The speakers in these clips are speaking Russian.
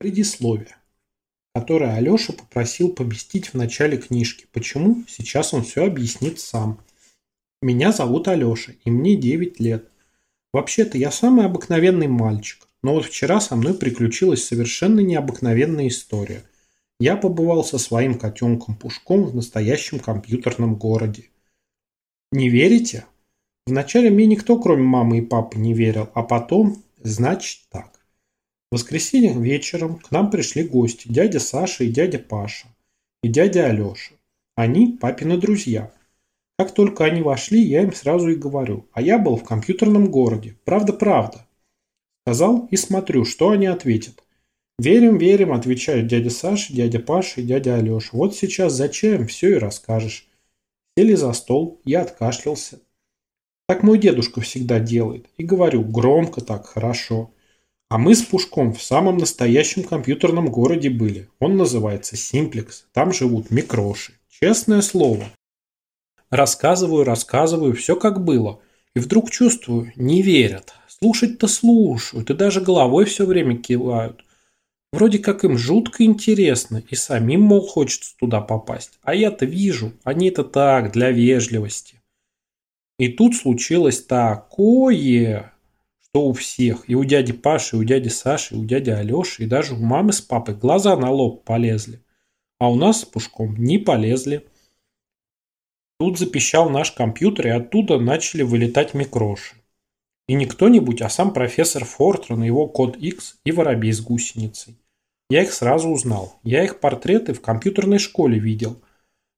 Предисловие, которое Алеша попросил поместить в начале книжки. Почему? Сейчас он все объяснит сам. Меня зовут Алеша, и мне 9 лет. Вообще-то я самый обыкновенный мальчик, но вот вчера со мной приключилась совершенно необыкновенная история. Я побывал со своим котенком Пушком в настоящем компьютерном городе. Не верите? Вначале мне никто, кроме мамы и папы, не верил, а потом, значит так. В воскресенье вечером к нам пришли гости, дядя Саша и дядя Паша, и дядя Алеша. Они папины друзья. Как только они вошли, я им сразу и говорю, а я был в компьютерном городе. Правда-правда. Сказал и смотрю, что они ответят. «Верим, верим», – отвечают дядя Саша, дядя Паша и дядя Алеша. «Вот сейчас за чаем все и расскажешь». Сели за стол, я откашлялся. Так мой дедушка всегда делает. И говорю, громко так, хорошо. А мы с Пушком в самом настоящем компьютерном городе были. Он называется Симплекс. Там живут микроши. Честное слово. Рассказываю, рассказываю, все как было. И вдруг чувствую, не верят. Слушать-то слушают, и даже головой все время кивают. Вроде как им жутко интересно, и самим, мол, хочется туда попасть. А я-то вижу, они это так, для вежливости. И тут случилось такое, что у всех, и у дяди Паши, и у дяди Саши, и у дяди Алеши, и даже у мамы с папой глаза на лоб полезли. А у нас с Пушком не полезли. Тут запищал наш компьютер, и оттуда начали вылетать микроши. И не кто-нибудь, а сам профессор Фортрон, его код X и воробей с гусеницей. Я их сразу узнал. Я их портреты в компьютерной школе видел.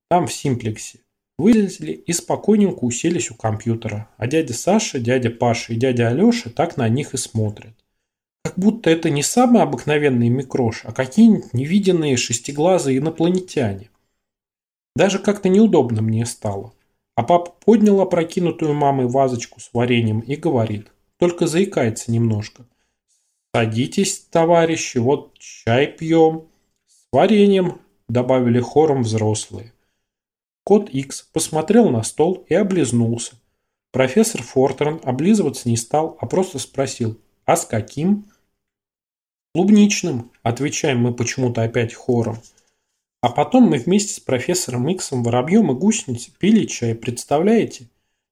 Там, в симплексе. Вылезли и спокойненько уселись у компьютера, а дядя Саша, дядя Паша и дядя Алеша так на них и смотрят. Как будто это не самые обыкновенные микроши, а какие-нибудь невиденные шестиглазые инопланетяне. Даже как-то неудобно мне стало. А папа поднял опрокинутую мамой вазочку с вареньем и говорит, только заикается немножко. «Садитесь, товарищи, вот чай пьем». «С вареньем», добавили хором взрослые. Кот Икс посмотрел на стол и облизнулся. Профессор Фортерн облизываться не стал, а просто спросил «А с каким?» «Клубничным», отвечаем мы почему-то опять хором. А потом мы вместе с профессором Иксом, Воробьем и Гусеницей пили чай, представляете?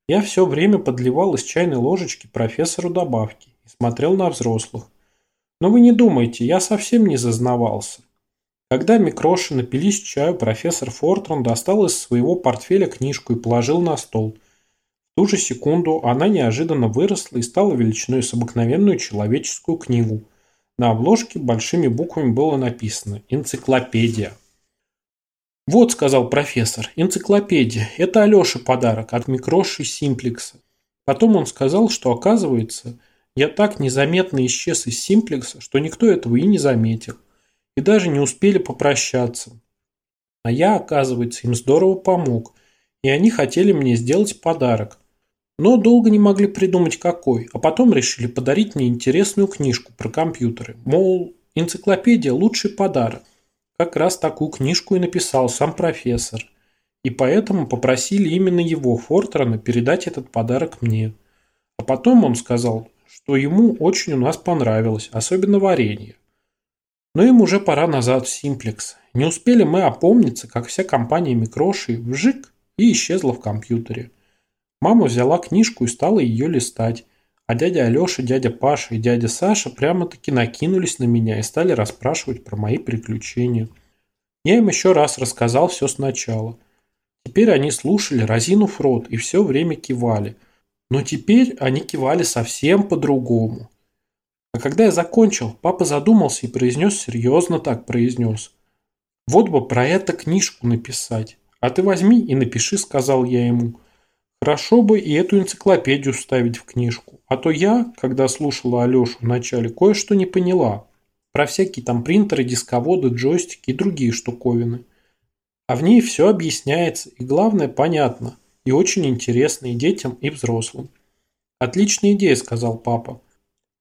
Я все время подливал из чайной ложечки профессору добавки и смотрел на взрослых. Но вы не думайте, я совсем не зазнавался. Когда микроши напились чаю, профессор Фортрон достал из своего портфеля книжку и положил на стол. В ту же секунду она неожиданно выросла и стала величиной с обыкновенную человеческую книгу. На обложке большими буквами было написано «Энциклопедия». «Вот», — сказал профессор, — «энциклопедия. Это Алёше подарок от микроши Симплекса». Потом он сказал, что, оказывается, я так незаметно исчез из Симплекса, что никто этого и не заметил и даже не успели попрощаться. А я, оказывается, им здорово помог, и они хотели мне сделать подарок. Но долго не могли придумать какой, а потом решили подарить мне интересную книжку про компьютеры. Мол, энциклопедия – лучший подарок. Как раз такую книжку и написал сам профессор. И поэтому попросили именно его, Фортрана, передать этот подарок мне. А потом он сказал, что ему очень у нас понравилось, особенно варенье. Но им уже пора назад в Симплекс. Не успели мы опомниться, как вся компания микроши вжик и исчезла в компьютере. Мама взяла книжку и стала ее листать. А дядя Алеша, дядя Паша и дядя Саша прямо-таки накинулись на меня и стали расспрашивать про мои приключения. Я им еще раз рассказал все сначала. Теперь они слушали, разинув рот, и все время кивали. Но теперь они кивали совсем по-другому. А когда я закончил, папа задумался и произнес, серьезно так произнес. Вот бы про это книжку написать. А ты возьми и напиши, сказал я ему. Хорошо бы и эту энциклопедию вставить в книжку. А то я, когда слушала Алешу вначале, кое-что не поняла. Про всякие там принтеры, дисководы, джойстики и другие штуковины. А в ней все объясняется, и главное понятно, и очень интересно и детям, и взрослым. Отличная идея, сказал папа.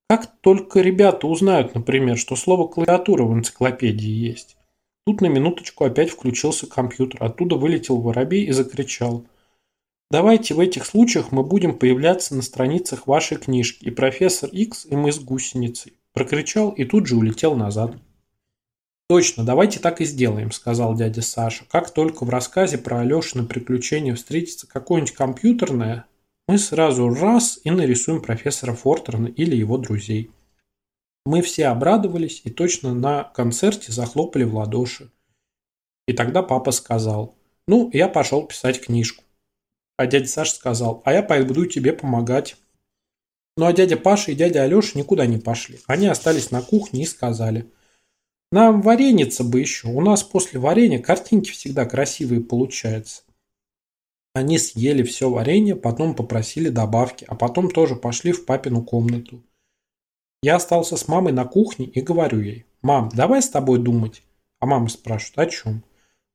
Как только ребята узнают, например, что слово «клавиатура» в энциклопедии есть. Тут на минуточку опять включился компьютер, оттуда вылетел воробей и закричал. Давайте в этих случаях мы будем появляться на страницах вашей книжки, и профессор X, и мы с гусеницей. Прокричал и тут же улетел назад. Точно, давайте так и сделаем, сказал дядя Саша. Как только в рассказе про Алешины приключения встретится какое-нибудь компьютерное, мы сразу раз и нарисуем профессора Фортерна или его друзей. Мы все обрадовались и точно на концерте захлопали в ладоши. И тогда папа сказал, ну, я пошел писать книжку. А дядя Саша сказал, а я пойду тебе помогать. Ну а дядя Паша и дядя Алеша никуда не пошли. Они остались на кухне и сказали – нам вареница бы еще. У нас после варенья картинки всегда красивые получаются. Они съели все варенье, потом попросили добавки, а потом тоже пошли в папину комнату. Я остался с мамой на кухне и говорю ей, «Мам, давай с тобой думать». А мама спрашивает, о чем?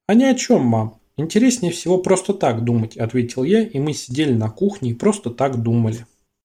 «А ни о чем, мам. Интереснее всего просто так думать», – ответил я, и мы сидели на кухне и просто так думали.